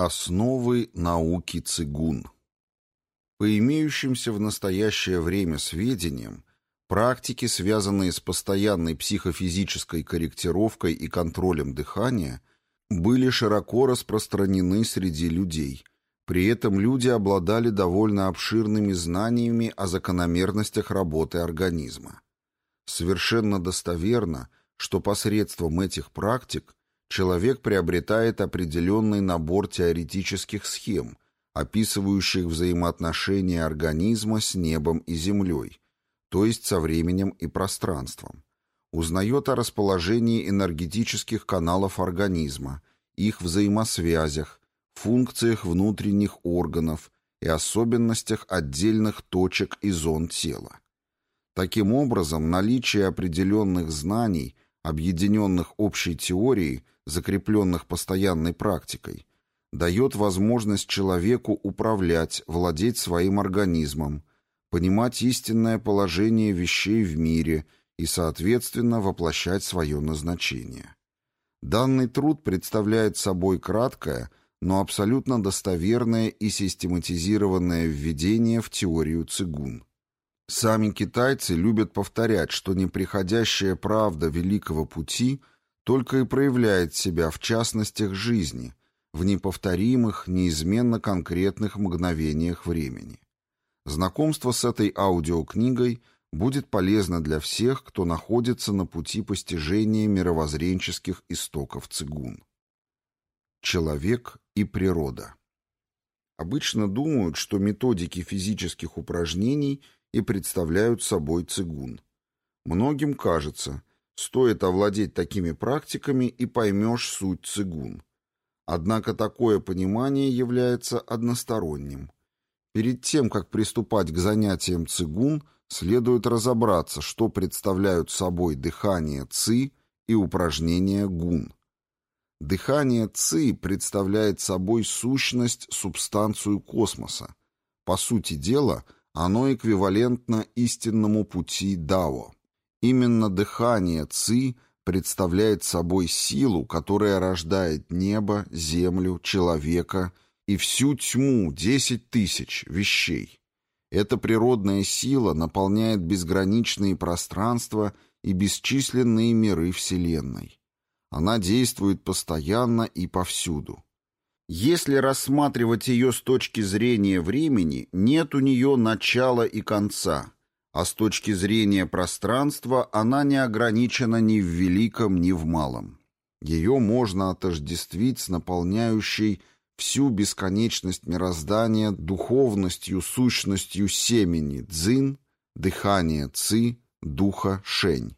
Основы науки цигун. По имеющимся в настоящее время сведениям, практики, связанные с постоянной психофизической корректировкой и контролем дыхания, были широко распространены среди людей. При этом люди обладали довольно обширными знаниями о закономерностях работы организма. Совершенно достоверно, что посредством этих практик человек приобретает определенный набор теоретических схем, описывающих взаимоотношения организма с небом и землей, то есть со временем и пространством. Узнает о расположении энергетических каналов организма, их взаимосвязях, функциях внутренних органов и особенностях отдельных точек и зон тела. Таким образом, наличие определенных знаний, объединенных общей теорией – закрепленных постоянной практикой, дает возможность человеку управлять, владеть своим организмом, понимать истинное положение вещей в мире и, соответственно, воплощать свое назначение. Данный труд представляет собой краткое, но абсолютно достоверное и систематизированное введение в теорию цигун. Сами китайцы любят повторять, что неприходящая правда Великого Пути – только и проявляет себя в частностях жизни, в неповторимых, неизменно конкретных мгновениях времени. Знакомство с этой аудиокнигой будет полезно для всех, кто находится на пути постижения мировоззренческих истоков цигун. Человек и природа. Обычно думают, что методики физических упражнений и представляют собой цигун. Многим кажется, Стоит овладеть такими практиками и поймешь суть цигун. Однако такое понимание является односторонним. Перед тем, как приступать к занятиям цигун, следует разобраться, что представляют собой дыхание ци и упражнения гун. Дыхание ци представляет собой сущность, субстанцию космоса. По сути дела, оно эквивалентно истинному пути Дао. Именно дыхание ци представляет собой силу, которая рождает небо, землю, человека и всю тьму, десять тысяч вещей. Эта природная сила наполняет безграничные пространства и бесчисленные миры Вселенной. Она действует постоянно и повсюду. Если рассматривать ее с точки зрения времени, нет у нее начала и конца – а с точки зрения пространства она не ограничена ни в великом, ни в малом. Ее можно отождествить с наполняющей всю бесконечность мироздания духовностью, сущностью семени дзин, дыхание ци, духа шень.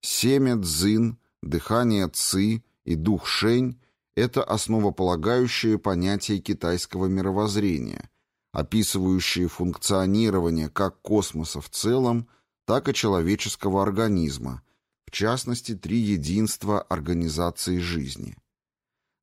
Семя дзин, дыхание ци и дух шень – это основополагающие понятия китайского мировоззрения – описывающие функционирование как космоса в целом, так и человеческого организма, в частности, три единства организации жизни.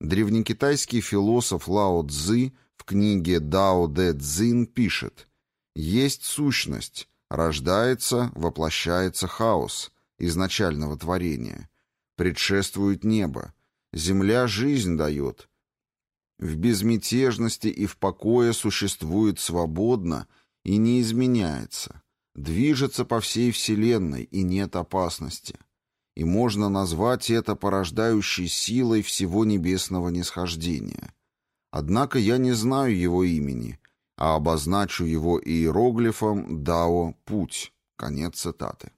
Древнекитайский философ Лао Цзы в книге «Дао Дэ Цзин» пишет «Есть сущность, рождается, воплощается хаос изначального творения, предшествует небо, земля жизнь дает, в безмятежности и в покое существует свободно и не изменяется, движется по всей Вселенной и нет опасности. И можно назвать это порождающей силой всего небесного нисхождения. Однако я не знаю его имени, а обозначу его иероглифом «Дао – путь». Конец цитаты.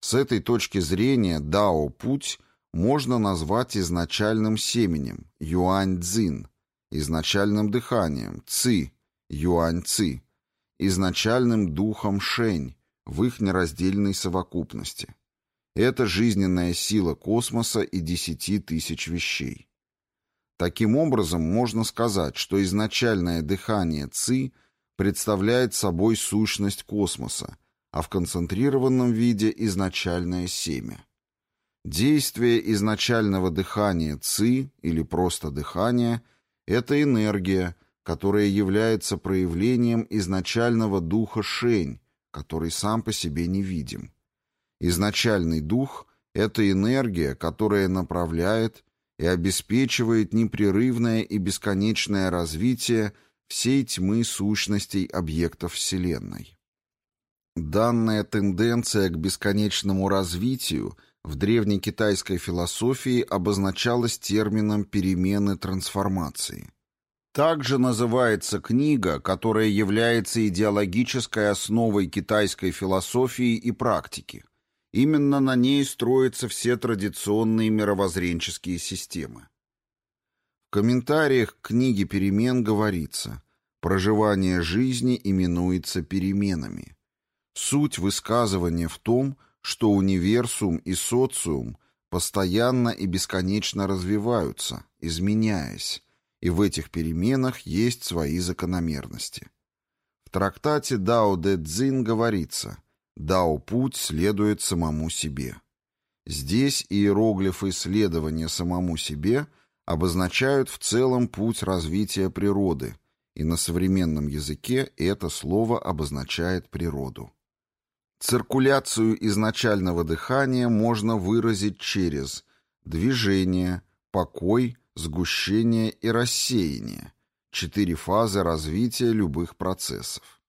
С этой точки зрения «Дао – путь» можно назвать изначальным семенем – юань-дзин, изначальным дыханием, ци, юань-ци, изначальным духом шень в их нераздельной совокупности. Это жизненная сила космоса и десяти тысяч вещей. Таким образом, можно сказать, что изначальное дыхание ци представляет собой сущность космоса, а в концентрированном виде изначальное семя. Действие изначального дыхания ци или просто дыхания – это энергия, которая является проявлением изначального духа Шень, который сам по себе невидим. Изначальный дух — это энергия, которая направляет и обеспечивает непрерывное и бесконечное развитие всей тьмы сущностей объектов Вселенной. Данная тенденция к бесконечному развитию в древнекитайской философии обозначалась термином перемены трансформации. Также называется книга, которая является идеологической основой китайской философии и практики. Именно на ней строятся все традиционные мировоззренческие системы. В комментариях к книге «Перемен» говорится «Проживание жизни именуется переменами». Суть высказывания в том, что универсум и социум постоянно и бесконечно развиваются, изменяясь, и в этих переменах есть свои закономерности. В трактате Дао Дэ Цзин говорится «Дао-путь следует самому себе». Здесь иероглифы следования самому себе обозначают в целом путь развития природы, и на современном языке это слово обозначает природу. Циркуляцию изначального дыхания можно выразить через движение, покой, сгущение и рассеяние, четыре фазы развития любых процессов.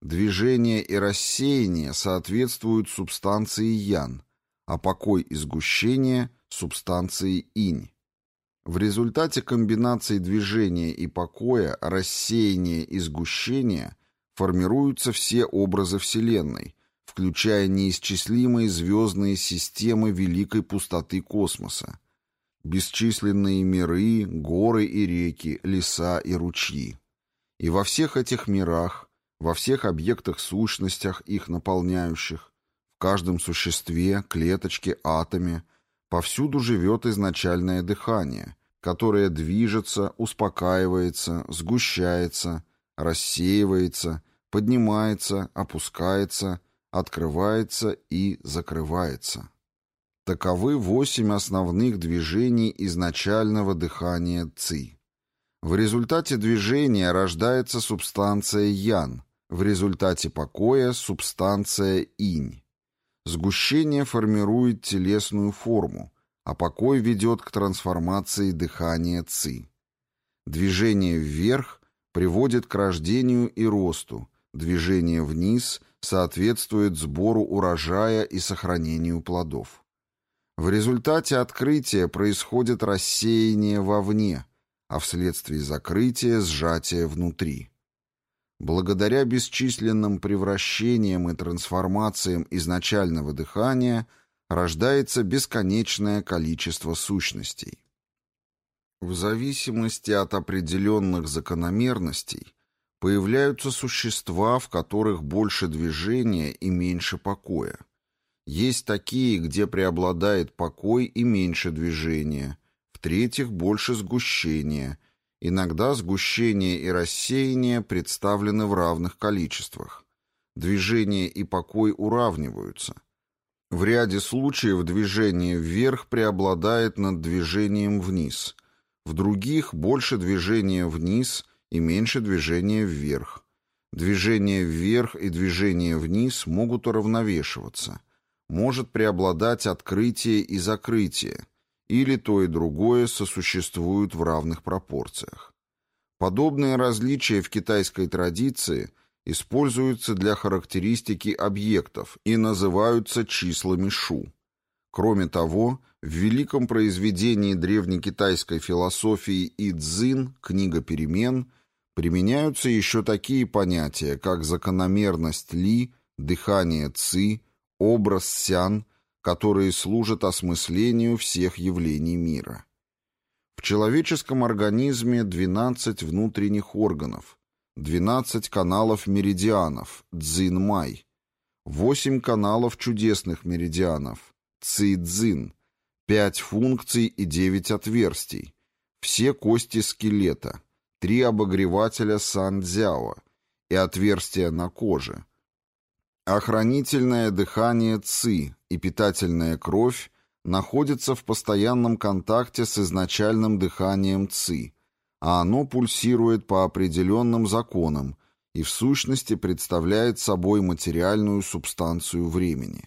Движение и рассеяние соответствуют субстанции ян, а покой и сгущение – субстанции инь. В результате комбинации движения и покоя, рассеяния и сгущения формируются все образы Вселенной, включая неисчислимые звездные системы великой пустоты космоса, бесчисленные миры, горы и реки, леса и ручьи. И во всех этих мирах, во всех объектах-сущностях, их наполняющих, в каждом существе, клеточке, атоме, повсюду живет изначальное дыхание, которое движется, успокаивается, сгущается, рассеивается, поднимается, опускается, открывается и закрывается. Таковы восемь основных движений изначального дыхания ци. В результате движения рождается субстанция ян, в результате покоя – субстанция инь. Сгущение формирует телесную форму, а покой ведет к трансформации дыхания ци. Движение вверх приводит к рождению и росту, движение вниз соответствует сбору урожая и сохранению плодов. В результате открытия происходит рассеяние вовне, а вследствие закрытия – сжатие внутри. Благодаря бесчисленным превращениям и трансформациям изначального дыхания рождается бесконечное количество сущностей. В зависимости от определенных закономерностей появляются существа, в которых больше движения и меньше покоя. Есть такие, где преобладает покой и меньше движения, в-третьих, больше сгущения. Иногда сгущение и рассеяние представлены в равных количествах. Движение и покой уравниваются. В ряде случаев движение вверх преобладает над движением вниз. В других больше движения вниз и меньше движения вверх. Движение вверх и движение вниз могут уравновешиваться. Может преобладать открытие и закрытие, или то и другое сосуществуют в равных пропорциях. Подобные различия в китайской традиции используются для характеристики объектов и называются числами шу. Кроме того, в великом произведении древнекитайской философии Идзин «Книга перемен» Применяются еще такие понятия, как закономерность ли, дыхание ци, образ сян, которые служат осмыслению всех явлений мира. В человеческом организме 12 внутренних органов, 12 каналов меридианов, дзин-май, 8 каналов чудесных меридианов, ци-дзин, 5 функций и 9 отверстий, все кости скелета – три обогревателя Сан-Дзяо и отверстия на коже. Охранительное дыхание ЦИ и питательная кровь находятся в постоянном контакте с изначальным дыханием ЦИ, а оно пульсирует по определенным законам и в сущности представляет собой материальную субстанцию времени.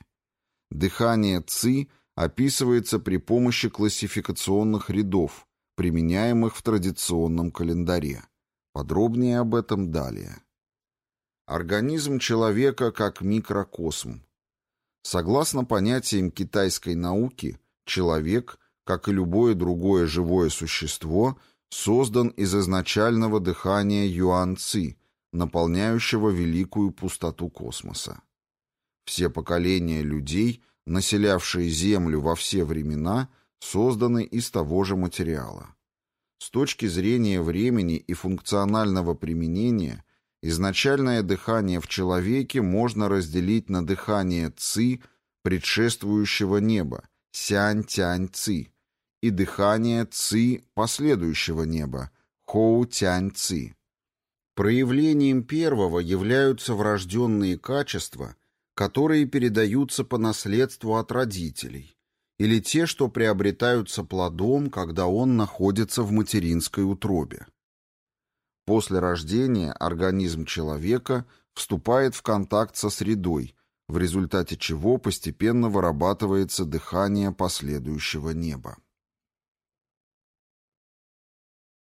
Дыхание ЦИ описывается при помощи классификационных рядов, применяемых в традиционном календаре. Подробнее об этом далее. Организм человека как микрокосм. Согласно понятиям китайской науки, человек, как и любое другое живое существо, создан из изначального дыхания юан-ци, наполняющего великую пустоту космоса. Все поколения людей, населявшие Землю во все времена, созданы из того же материала. С точки зрения времени и функционального применения, изначальное дыхание в человеке можно разделить на дыхание ци, предшествующего неба, сянь-тянь-ци, и дыхание ци последующего неба, хоу-тянь-ци. Проявлением первого являются врожденные качества, которые передаются по наследству от родителей, или те, что приобретаются плодом, когда он находится в материнской утробе. После рождения организм человека вступает в контакт со средой, в результате чего постепенно вырабатывается дыхание последующего неба.